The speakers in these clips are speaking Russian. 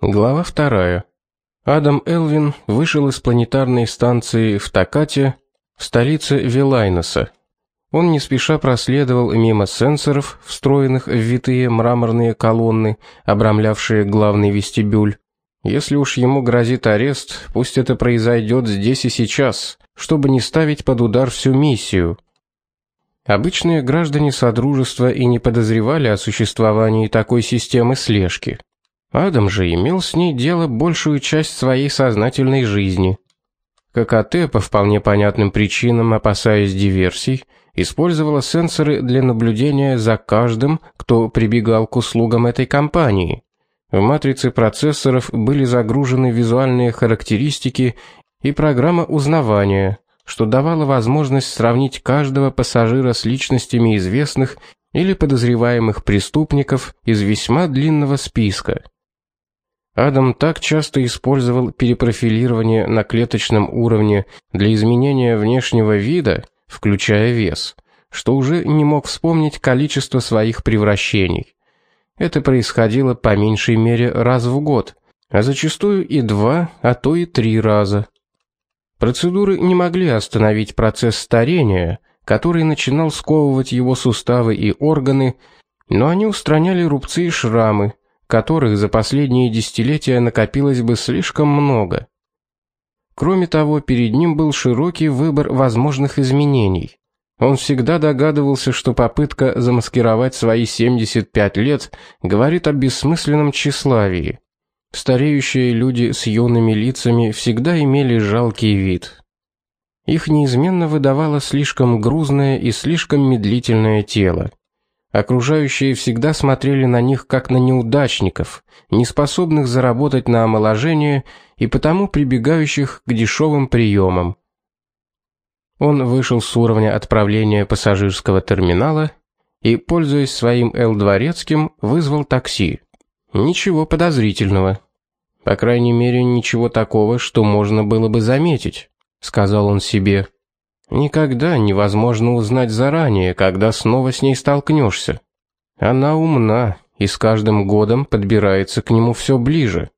Глава вторая. Адам Элвин вышел из планетарной станции в Такате, в столице Вилайноса. Он не спеша проследовал мимо сенсоров, встроенных в витые мраморные колонны, обрамлявшие главный вестибюль. Если уж ему грозит арест, пусть это произойдет здесь и сейчас, чтобы не ставить под удар всю миссию. Обычные граждане содружества и не подозревали о существовании такой системы слежки. Адам же имел с ней дело большую часть своей сознательной жизни. ККТ по вполне понятным причинам, опасаясь диверсий, использовала сенсоры для наблюдения за каждым, кто прибегал к услугам этой компании. В матрице процессоров были загружены визуальные характеристики и программа узнавания, что давало возможность сравнить каждого пассажира с личностями известных или подозреваемых преступников из весьма длинного списка. Адам так часто использовал перепрофилирование на клеточном уровне для изменения внешнего вида, включая вес, что уже не мог вспомнить количество своих превращений. Это происходило по меньшей мере раз в год, а зачастую и два, а то и три раза. Процедуры не могли остановить процесс старения, который начинал сковывать его суставы и органы, но они устраняли рубцы и шрамы, которых за последние десятилетия накопилось бы слишком много. Кроме того, перед ним был широкий выбор возможных изменений. Он всегда догадывался, что попытка замаскировать свои 75 лет говорит о бессмысленном тщеславии. Стареющие люди с юными лицами всегда имели жалкий вид. Их неизменно выдавало слишком грузное и слишком медлительное тело. Окружающие всегда смотрели на них как на неудачников, не способных заработать на омоложение и потому прибегающих к дешевым приемам. Он вышел с уровня отправления пассажирского терминала и, пользуясь своим Л-дворецким, вызвал такси. Ничего подозрительного. По крайней мере, ничего такого, что можно было бы заметить, сказал он себе. Никогда невозможно узнать заранее, когда снова с ней столкнешься. Она умна и с каждым годом подбирается к нему все ближе.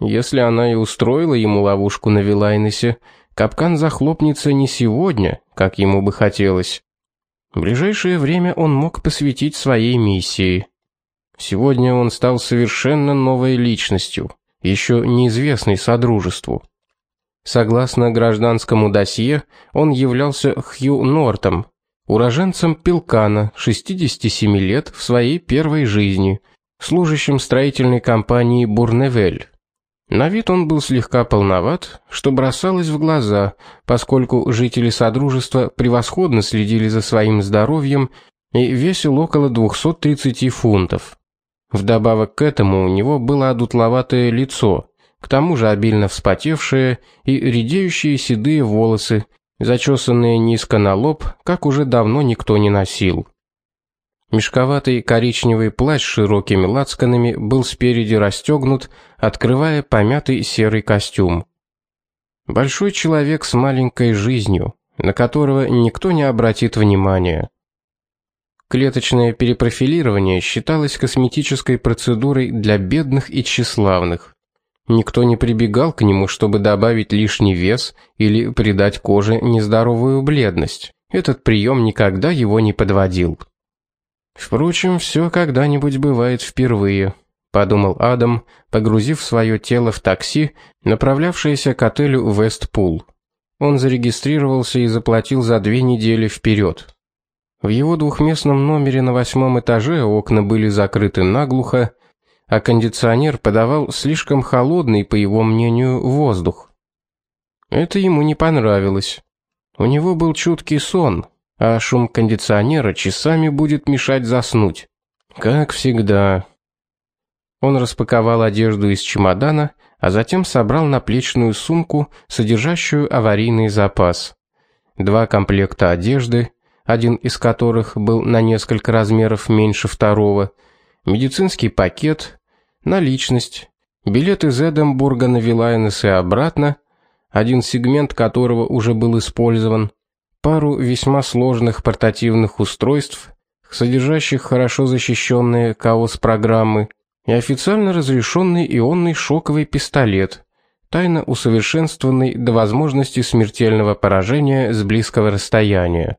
Если она и устроила ему ловушку на Вилайнесе, капкан захлопнется не сегодня, как ему бы хотелось. В ближайшее время он мог посвятить своей миссии. Сегодня он стал совершенно новой личностью, еще неизвестной содружеству. Согласно гражданскому досье, он являлся Хью Нортом, уроженцем Пилкана, 67 лет в своей первой жизни, служащим строительной компании Бурневель. На вид он был слегка полноват, что бросалось в глаза, поскольку жители содружества превосходно следили за своим здоровьем и весил около 230 фунтов. Вдобавок к этому у него было одутловатое лицо, к тому же обильно вспотевшие и редеющие седые волосы, зачесанные низко на лоб, как уже давно никто не носил. Мешковатый коричневый плащ с широкими лацканами был спереди расстегнут, открывая помятый серый костюм. Большой человек с маленькой жизнью, на которого никто не обратит внимания. Клеточное перепрофилирование считалось косметической процедурой для бедных и тщеславных. Никто не прибегал к нему, чтобы добавить лишний вес или придать коже нездоровую бледность. Этот прием никогда его не подводил. Впрочем, все когда-нибудь бывает впервые, подумал Адам, погрузив свое тело в такси, направлявшееся к отелю Вестпул. Он зарегистрировался и заплатил за две недели вперед. В его двухместном номере на восьмом этаже окна были закрыты наглухо, а кондиционер подавал слишком холодный, по его мнению, воздух. Это ему не понравилось. У него был чуткий сон, а шум кондиционера часами будет мешать заснуть. Как всегда. Он распаковал одежду из чемодана, а затем собрал наплечную сумку, содержащую аварийный запас. Два комплекта одежды, один из которых был на несколько размеров меньше второго, медицинский пакет, наличность, билет из Эдинбурга на Вилайнес и обратно, один сегмент которого уже был использован, пару весьма сложных портативных устройств, содержащих хорошо защищенные КАОС-программы, и официально разрешенный ионный шоковый пистолет, тайно усовершенствованный до возможности смертельного поражения с близкого расстояния.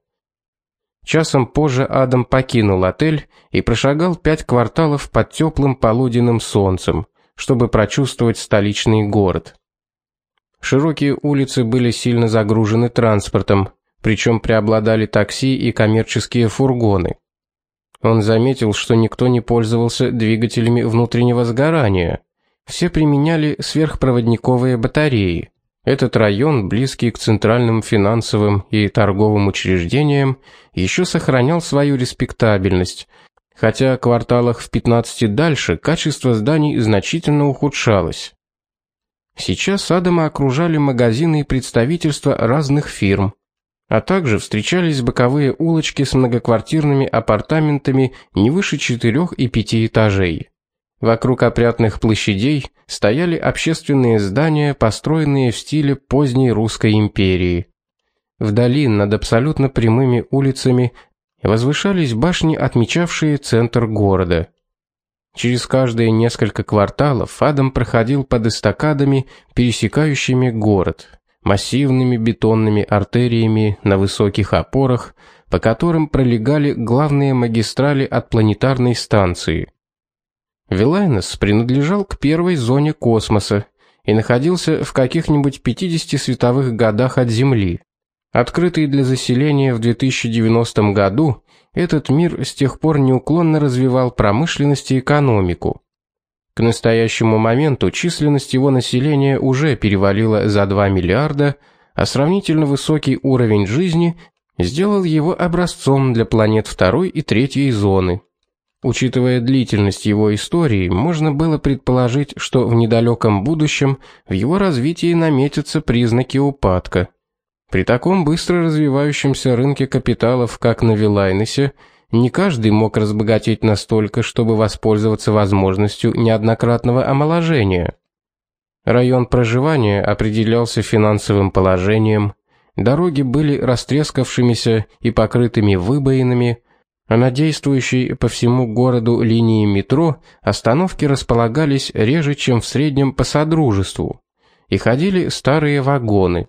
Часом позже Адам покинул отель и прошагал пять кварталов под теплым полуденным солнцем, чтобы прочувствовать столичный город. Широкие улицы были сильно загружены транспортом, причем преобладали такси и коммерческие фургоны. Он заметил, что никто не пользовался двигателями внутреннего сгорания. Все применяли сверхпроводниковые батареи. Этот район, близкий к центральным финансовым и торговым учреждениям, еще сохранял свою респектабельность, хотя в кварталах в 15 дальше качество зданий значительно ухудшалось. Сейчас Адама окружали магазины и представительства разных фирм, а также встречались боковые улочки с многоквартирными апартаментами не выше четырех и пяти этажей. Вокруг опрятных площадей стояли общественные здания, построенные в стиле поздней русской империи. Вдали над абсолютно прямыми улицами возвышались башни, отмечавшие центр города. Через каждые несколько кварталов Адам проходил под эстакадами, пересекающими город, массивными бетонными артериями на высоких опорах, по которым пролегали главные магистрали от планетарной станции. Вилайнес принадлежал к первой зоне космоса и находился в каких-нибудь 50 световых годах от Земли. Открытый для заселения в 2090 году, этот мир с тех пор неуклонно развивал промышленность и экономику. К настоящему моменту численность его населения уже перевалила за 2 миллиарда, а сравнительно высокий уровень жизни сделал его образцом для планет второй и третьей зоны. Учитывая длительность его истории, можно было предположить, что в недалеком будущем в его развитии наметятся признаки упадка. При таком быстро развивающемся рынке капиталов, как на Вилайнесе, не каждый мог разбогатеть настолько, чтобы воспользоваться возможностью неоднократного омоложения. Район проживания определялся финансовым положением, дороги были растрескавшимися и покрытыми выбоинами, а на действующей по всему городу линии метро остановки располагались реже, чем в среднем по содружеству, и ходили старые вагоны.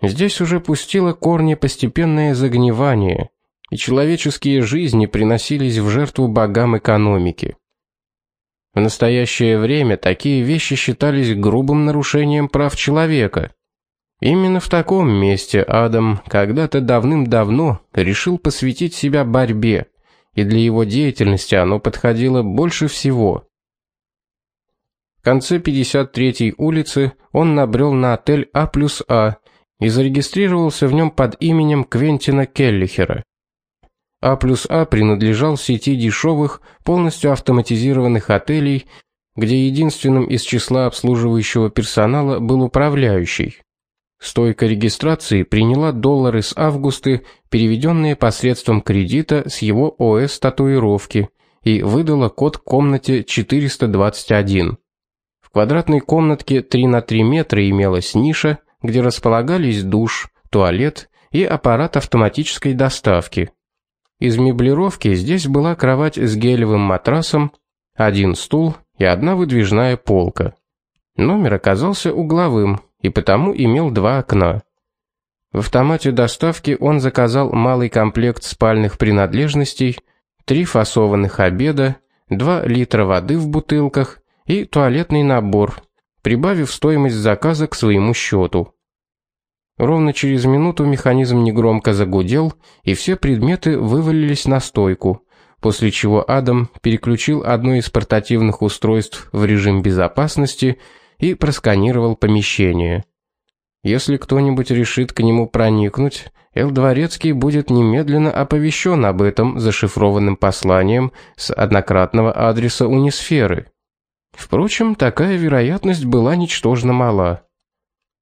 Здесь уже пустило корни постепенное загнивание, и человеческие жизни приносились в жертву богам экономики. В настоящее время такие вещи считались грубым нарушением прав человека. Именно в таком месте Адам когда-то давным-давно решил посвятить себя борьбе, и для его деятельности оно подходило больше всего. В конце 53-й улицы он набрел на отель А плюс А и зарегистрировался в нем под именем Квентина Келлихера. А плюс А принадлежал сети дешевых, полностью автоматизированных отелей, где единственным из числа обслуживающего персонала был управляющий. Стойка регистрации приняла доллары с августа, переведенные посредством кредита с его ОС татуировки, и выдала код комнате 421. В квадратной комнатке 3 на 3 метра имелась ниша, где располагались душ, туалет и аппарат автоматической доставки. Из меблировки здесь была кровать с гелевым матрасом, один стул и одна выдвижная полка. Номер оказался угловым и потому имел два окна. В автомате доставки он заказал малый комплект спальных принадлежностей, три фасованных обеда, 2 литра воды в бутылках и туалетный набор, прибавив стоимость заказа к своему счету. Ровно через минуту механизм негромко загудел, и все предметы вывалились на стойку, после чего Адам переключил одно из портативных устройств в режим безопасности и просканировал помещение. Если кто-нибудь решит к нему проникнуть, Эл Дворецкий будет немедленно оповещен об этом зашифрованным посланием с однократного адреса Унисферы. Впрочем, такая вероятность была ничтожно мала.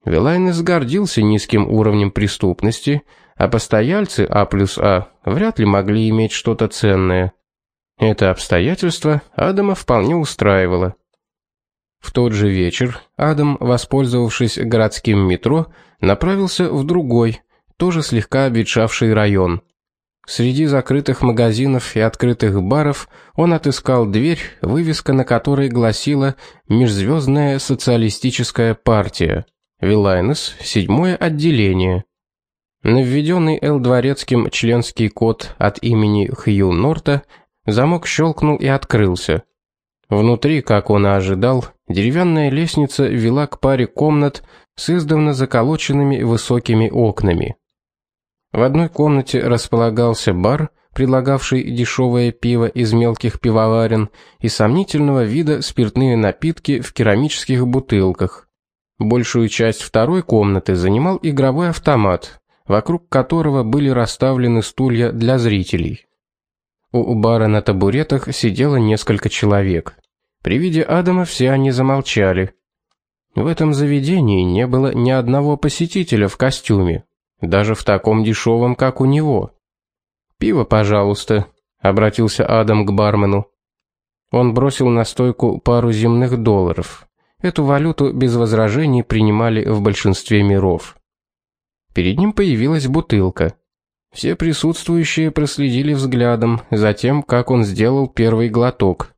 Вилайнес гордился низким уровнем преступности, а постояльцы А плюс А вряд ли могли иметь что-то ценное. Это обстоятельство Адама вполне устраивало. В тот же вечер Адам, воспользовавшись городским метро, направился в другой, тоже слегка обветшавший район. Среди закрытых магазинов и открытых баров он отыскал дверь, вывеска на которой гласила Межзвездная социалистическая партия. Вилайнес, седьмое отделение. На введенный Эл Дворецким членский код от имени Хью Норта замок щелкнул и открылся. Внутри, как он и ожидал, деревянная лестница вела к паре комнат с издавна заколоченными высокими окнами. В одной комнате располагался бар, предлагавший дешевое пиво из мелких пивоварен и сомнительного вида спиртные напитки в керамических бутылках. Большую часть второй комнаты занимал игровой автомат, вокруг которого были расставлены стулья для зрителей. У бара на табуретах сидело несколько человек. При виде Адама все они замолчали. В этом заведении не было ни одного посетителя в костюме, даже в таком дешевом, как у него. Пиво, пожалуйста, обратился Адам к бармену. Он бросил на стойку пару земных долларов. Эту валюту без возражений принимали в большинстве миров. Перед ним появилась бутылка. Все присутствующие проследили взглядом за тем, как он сделал первый глоток.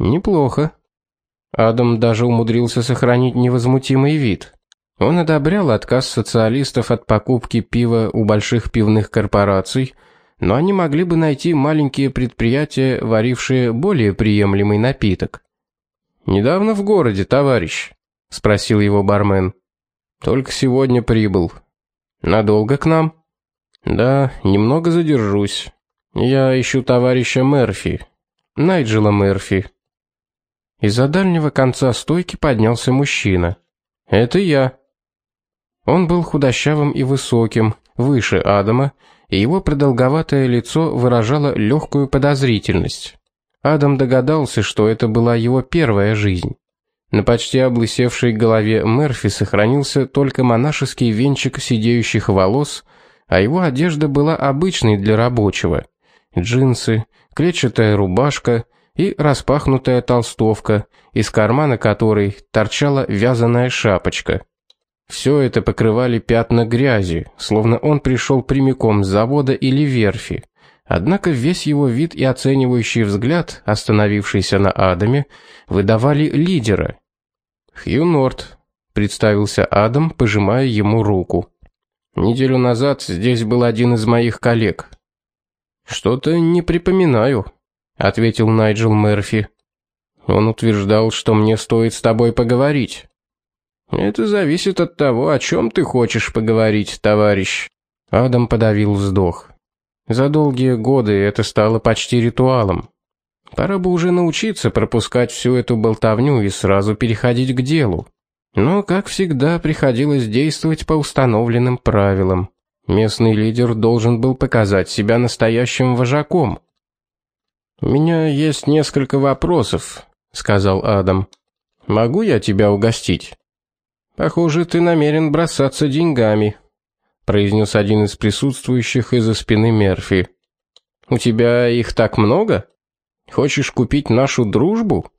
Неплохо. Адам даже умудрился сохранить невозмутимый вид. Он одобрял отказ социалистов от покупки пива у больших пивных корпораций, но они могли бы найти маленькие предприятия, варившие более приемлемый напиток. Недавно в городе, товарищ, спросил его бармен. Только сегодня прибыл. Надолго к нам? Да, немного задержусь. Я ищу товарища Мерфи, Найджела Мерфи. Из-за дальнего конца стойки поднялся мужчина. Это я. Он был худощавым и высоким, выше Адама, и его продолговатое лицо выражало легкую подозрительность. Адам догадался, что это была его первая жизнь. На почти облысевшей голове Мерфи сохранился только монашеский венчик сидеющих волос, а его одежда была обычной для рабочего: джинсы, клетчатая рубашка и распахнутая толстовка, из кармана которой торчала вязаная шапочка. Все это покрывали пятна грязи, словно он пришел прямиком с завода или верфи. Однако весь его вид и оценивающий взгляд, остановившийся на Адаме, выдавали лидера. Хью Норт, представился Адам, пожимая ему руку. Неделю назад здесь был один из моих коллег. Что-то не припоминаю, ответил Найджел Мерфи. Он утверждал, что мне стоит с тобой поговорить. Это зависит от того, о чем ты хочешь поговорить, товарищ. Адам подавил вздох. За долгие годы это стало почти ритуалом. Пора бы уже научиться пропускать всю эту болтовню и сразу переходить к делу. Но, как всегда, приходилось действовать по установленным правилам. Местный лидер должен был показать себя настоящим вожаком. У меня есть несколько вопросов, сказал Адам. Могу я тебя угостить? Похоже, ты намерен бросаться деньгами, произнес один из присутствующих из-за спины Мерфи. У тебя их так много? Хочешь купить нашу дружбу?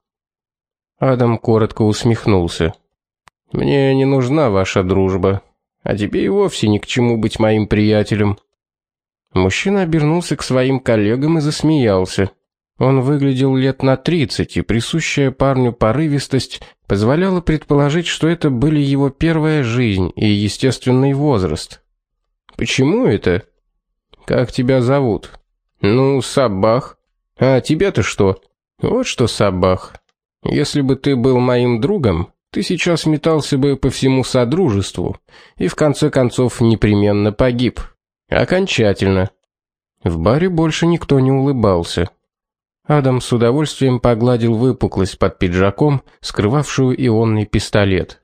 Адам коротко усмехнулся. Мне не нужна ваша дружба, а тебе и вовсе ни к чему быть моим приятелем. Мужчина обернулся к своим коллегам и засмеялся. Он выглядел лет на тридцать, и присущая парню порывистость позволяла предположить, что это были его первая жизнь и естественный возраст. Почему это? Как тебя зовут? Ну, Сабах. А тебя-то что? Вот что, Сабах. Если бы ты был моим другом, ты сейчас метался бы по всему содружеству и в конце концов непременно погиб. Окончательно. В баре больше никто не улыбался. Адам с удовольствием погладил выпуклость под пиджаком, скрывавшую ионный пистолет.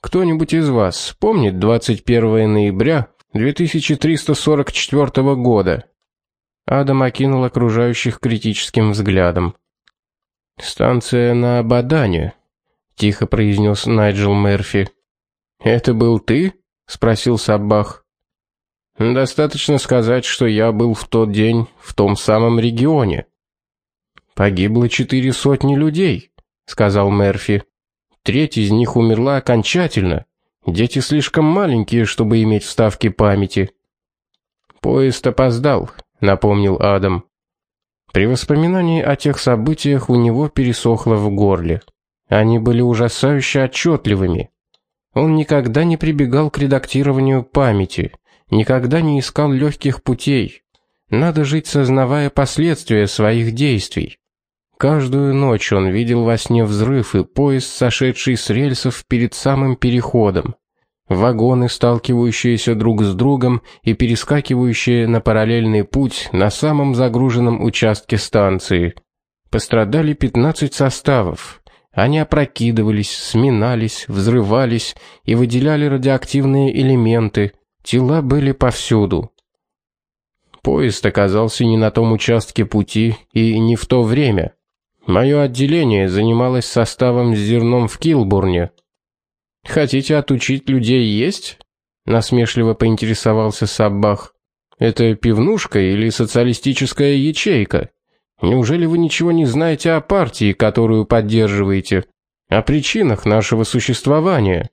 Кто-нибудь из вас помнит 21 ноября 2344 года? Адам окинул окружающих критическим взглядом. Станция на Абадане, тихо произнес Найджел Мерфи. Это был ты? спросил Саббах. Достаточно сказать, что я был в тот день в том самом регионе. Погибло четыре сотни людей, сказал Мерфи. Треть из них умерла окончательно. Дети слишком маленькие, чтобы иметь вставки памяти. Поезд опоздал, напомнил Адам. При воспоминании о тех событиях у него пересохло в горле. Они были ужасающе отчетливыми. Он никогда не прибегал к редактированию памяти, никогда не искал легких путей. Надо жить, сознавая последствия своих действий. Каждую ночь он видел во сне взрыв и поезд, сошедший с рельсов перед самым переходом. Вагоны, сталкивающиеся друг с другом и перескакивающие на параллельный путь на самом загруженном участке станции. Пострадали 15 составов. Они опрокидывались, сминались, взрывались и выделяли радиоактивные элементы. Тела были повсюду. Поезд оказался не на том участке пути и не в то время. Мое отделение занималось составом с зерном в Килбурне. Хотите отучить людей есть? насмешливо поинтересовался Саббах. Это пивнушка или социалистическая ячейка? Неужели вы ничего не знаете о партии, которую поддерживаете, о причинах нашего существования?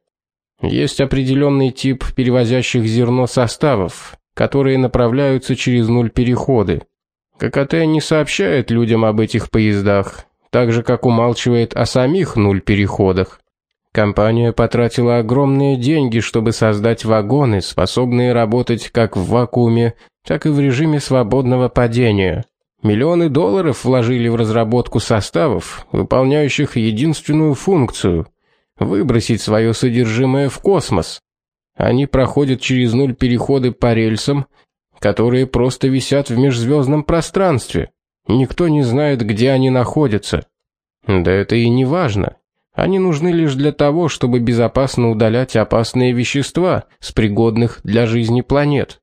Есть определенный тип перевозящих зерно составов, которые направляются через нуль переходы. ККТ не сообщает людям об этих поездах, так же как умалчивает о самих нуль переходах. Компания потратила огромные деньги, чтобы создать вагоны, способные работать как в вакууме, так и в режиме свободного падения. Миллионы долларов вложили в разработку составов, выполняющих единственную функцию выбросить свое содержимое в космос. Они проходят через нуль переходы по рельсам, которые просто висят в межзвездном пространстве. Никто не знает, где они находятся. Да это и не важно. Они нужны лишь для того, чтобы безопасно удалять опасные вещества с пригодных для жизни планет.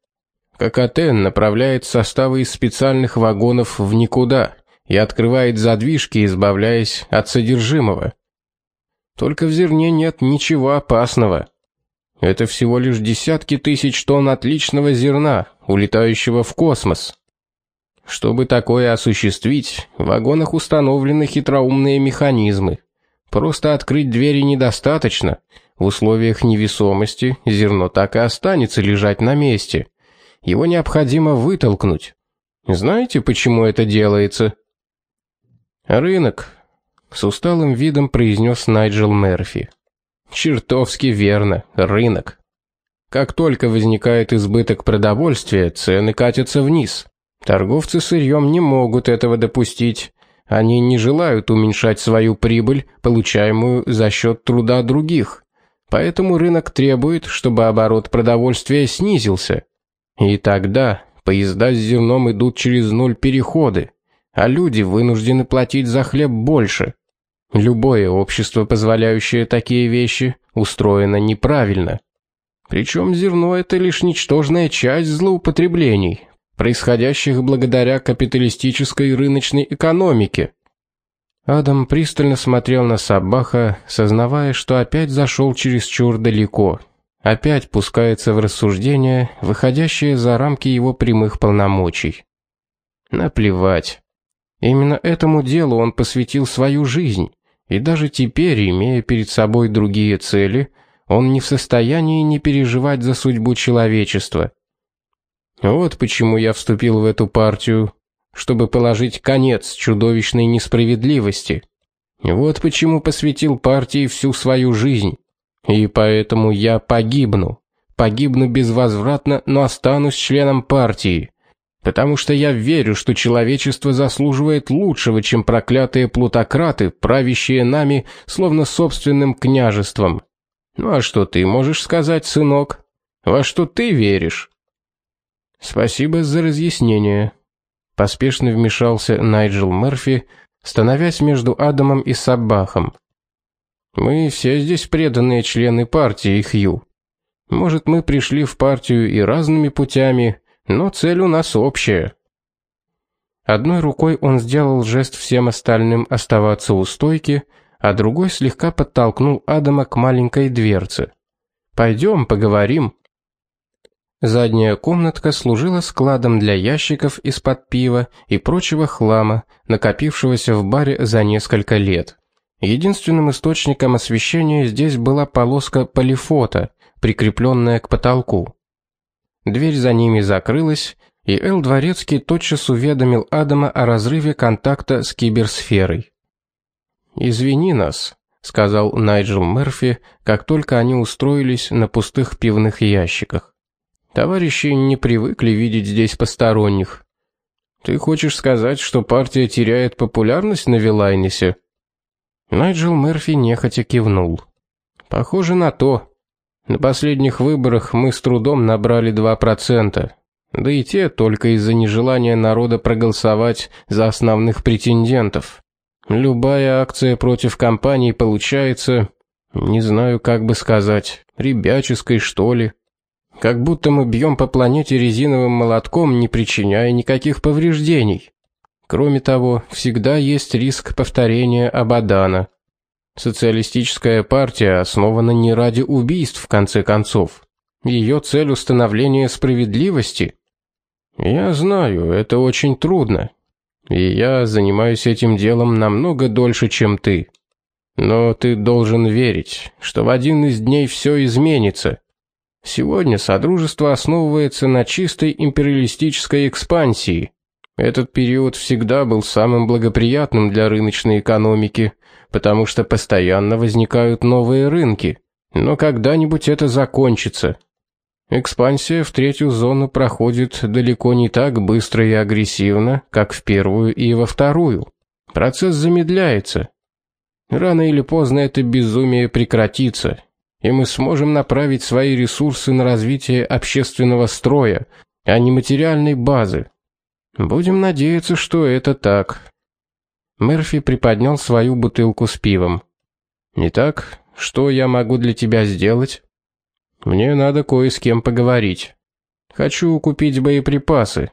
ККТ направляет составы из специальных вагонов в никуда и открывает задвижки, избавляясь от содержимого. Только в зерне нет ничего опасного. Это всего лишь десятки тысяч тонн отличного зерна, улетающего в космос. Чтобы такое осуществить, в вагонах установлены хитроумные механизмы. Просто открыть двери недостаточно. В условиях невесомости зерно так и останется лежать на месте. Его необходимо вытолкнуть. Знаете, почему это делается? Рынок, с усталым видом произнес Найджел Мерфи. Чертовски верно, рынок. Как только возникает избыток продовольствия, цены катятся вниз. Торговцы сырьем не могут этого допустить, они не желают уменьшать свою прибыль, получаемую за счет труда других. Поэтому рынок требует, чтобы оборот продовольствия снизился. И тогда поезда с зерном идут через нуль переходы, а люди вынуждены платить за хлеб больше. Любое общество, позволяющее такие вещи, устроено неправильно. Причем зерно это лишь ничтожная часть злоупотреблений, происходящих благодаря капиталистической рыночной экономике. Адам пристально смотрел на Сабаха, сознавая, что опять зашел чересчур далеко. Опять пускается в рассуждения, выходящие за рамки его прямых полномочий. Наплевать. Именно этому делу он посвятил свою жизнь, и даже теперь, имея перед собой другие цели, он не в состоянии не переживать за судьбу человечества. Вот почему я вступил в эту партию, чтобы положить конец чудовищной несправедливости. Вот почему посвятил партии всю свою жизнь. И поэтому я погибну. Погибну безвозвратно, но останусь членом партии. Потому что я верю, что человечество заслуживает лучшего, чем проклятые плутократы, правящие нами словно собственным княжеством. Ну а что ты можешь сказать, сынок? Во что ты веришь? Спасибо за разъяснение. Поспешно вмешался Найджел Мерфи, становясь между Адамом и Саббахом. Мы все здесь преданные члены партии Хью. Может, мы пришли в партию и разными путями, но цель у нас общая. Одной рукой он сделал жест всем остальным оставаться у стойки, а другой слегка подтолкнул Адама к маленькой дверце. Пойдем, поговорим. Задняя комнатка служила складом для ящиков из-под пива и прочего хлама, накопившегося в баре за несколько лет. Единственным источником освещения здесь была полоска полифота, прикрепленная к потолку. Дверь за ними закрылась, и Эл Дворецкий тотчас уведомил Адама о разрыве контакта с киберсферой. «Извини нас», — сказал Найджел Мерфи, как только они устроились на пустых пивных ящиках. «Товарищи не привыкли видеть здесь посторонних. Ты хочешь сказать, что партия теряет популярность на Вилайнесе?» Найджел Мерфи нехотя кивнул. «Похоже на то. На последних выборах мы с трудом набрали 2%. Да и те только из-за нежелания народа проголосовать за основных претендентов. Любая акция против компании получается, не знаю, как бы сказать, ребяческой, что ли. Как будто мы бьем по планете резиновым молотком, не причиняя никаких повреждений. Кроме того, всегда есть риск повторения Абадана. Социалистическая партия основана не ради убийств в конце концов. Ее цель установление справедливости. Я знаю, это очень трудно. И я занимаюсь этим делом намного дольше, чем ты. Но ты должен верить, что в один из дней все изменится. Сегодня содружество основывается на чистой империалистической экспансии. Этот период всегда был самым благоприятным для рыночной экономики, потому что постоянно возникают новые рынки. Но когда-нибудь это закончится. Экспансия в третью зону проходит далеко не так быстро и агрессивно, как в первую и во вторую. Процесс замедляется. Рано или поздно это безумие прекратится, и мы сможем направить свои ресурсы на развитие общественного строя, а не материальной базы. Будем надеяться, что это так. Мерфи приподнял свою бутылку с пивом. Итак, что я могу для тебя сделать? Мне надо кое с кем поговорить. Хочу купить боеприпасы.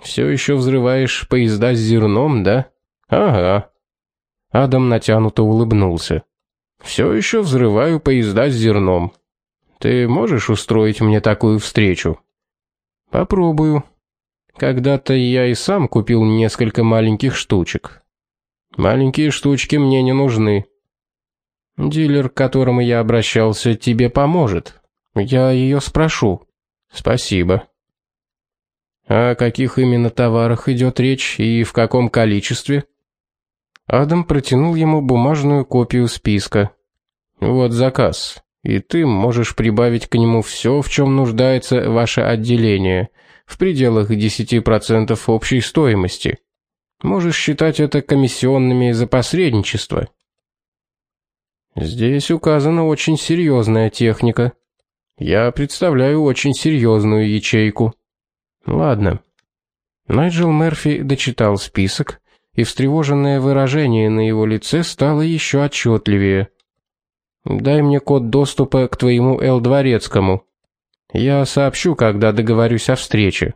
Все еще взрываешь поезда с зерном, да? Ага. Адам натянуто улыбнулся. Все еще взрываю поезда с зерном. Ты можешь устроить мне такую встречу? Попробую. Когда-то я и сам купил несколько маленьких штучек. Маленькие штучки мне не нужны. Дилер, к которому я обращался, тебе поможет. Я ее спрошу. Спасибо. О каких именно товарах идет речь и в каком количестве? Адам протянул ему бумажную копию списка. Вот заказ. И ты можешь прибавить к нему все, в чем нуждается ваше отделение, в пределах 10% общей стоимости. Можешь считать это комиссионными за посредничество. Здесь указана очень серьезная техника. Я представляю очень серьезную ячейку. Ладно. Найджел Мерфи дочитал список, и встревоженное выражение на его лице стало еще отчетливее. Дай мне код доступа к твоему Л-дворецкому. Я сообщу, когда договорюсь о встрече.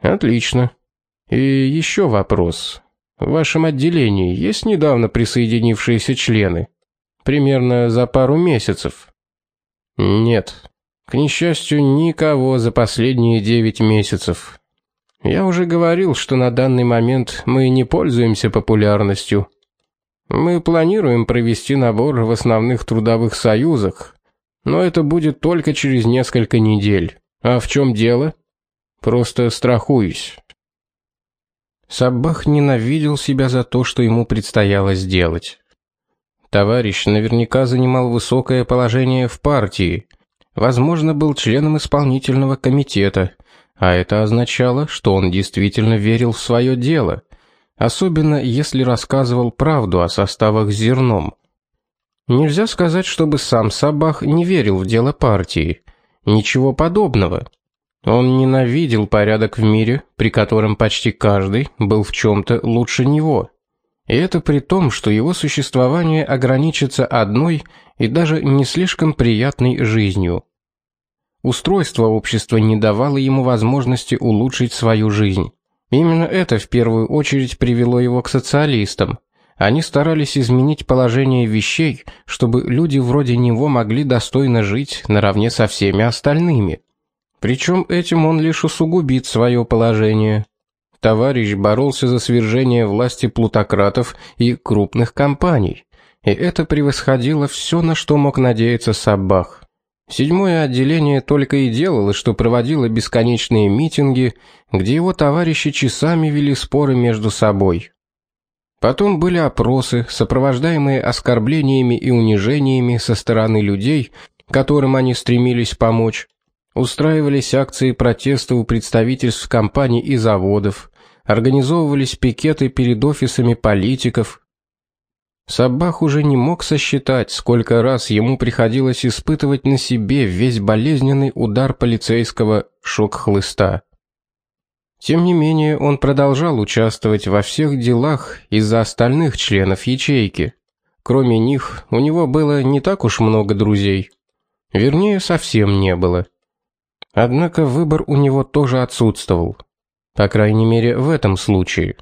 Отлично. И еще вопрос. В вашем отделении есть недавно присоединившиеся члены? примерно за пару месяцев. Нет. К несчастью, никого за последние девять месяцев. Я уже говорил, что на данный момент мы не пользуемся популярностью. Мы планируем провести набор в основных трудовых союзах, но это будет только через несколько недель. А в чем дело? Просто страхуюсь. Саббах ненавидел себя за то, что ему предстояло сделать. Товарищ наверняка занимал высокое положение в партии, возможно, был членом исполнительного комитета, а это означало, что он действительно верил в свое дело, особенно если рассказывал правду о составах с зерном. Нельзя сказать, чтобы сам Сабах не верил в дело партии. Ничего подобного. Он ненавидел порядок в мире, при котором почти каждый был в чем то лучше него. И это при том, что его существование ограничится одной и даже не слишком приятной жизнью. Устройство общества не давало ему возможности улучшить свою жизнь. Именно это в первую очередь привело его к социалистам. Они старались изменить положение вещей, чтобы люди вроде него могли достойно жить наравне со всеми остальными. Причем этим он лишь усугубит свое положение товарищ боролся за свержение власти плутократов и крупных компаний, и это превосходило все, на что мог надеяться Саббах. Седьмое отделение только и делало, что проводило бесконечные митинги, где его товарищи часами вели споры между собой. Потом были опросы, сопровождаемые оскорблениями и унижениями со стороны людей, которым они стремились помочь. Устраивались акции протеста у представительств компаний и заводов, организовывались пикеты перед офисами политиков. Саббах уже не мог сосчитать, сколько раз ему приходилось испытывать на себе весь болезненный удар полицейского шок-хлыста. Тем не менее, он продолжал участвовать во всех делах из-за остальных членов ячейки. Кроме них, у него было не так уж много друзей. Вернее, совсем не было. Однако выбор у него тоже отсутствовал. По крайней мере, в этом случае.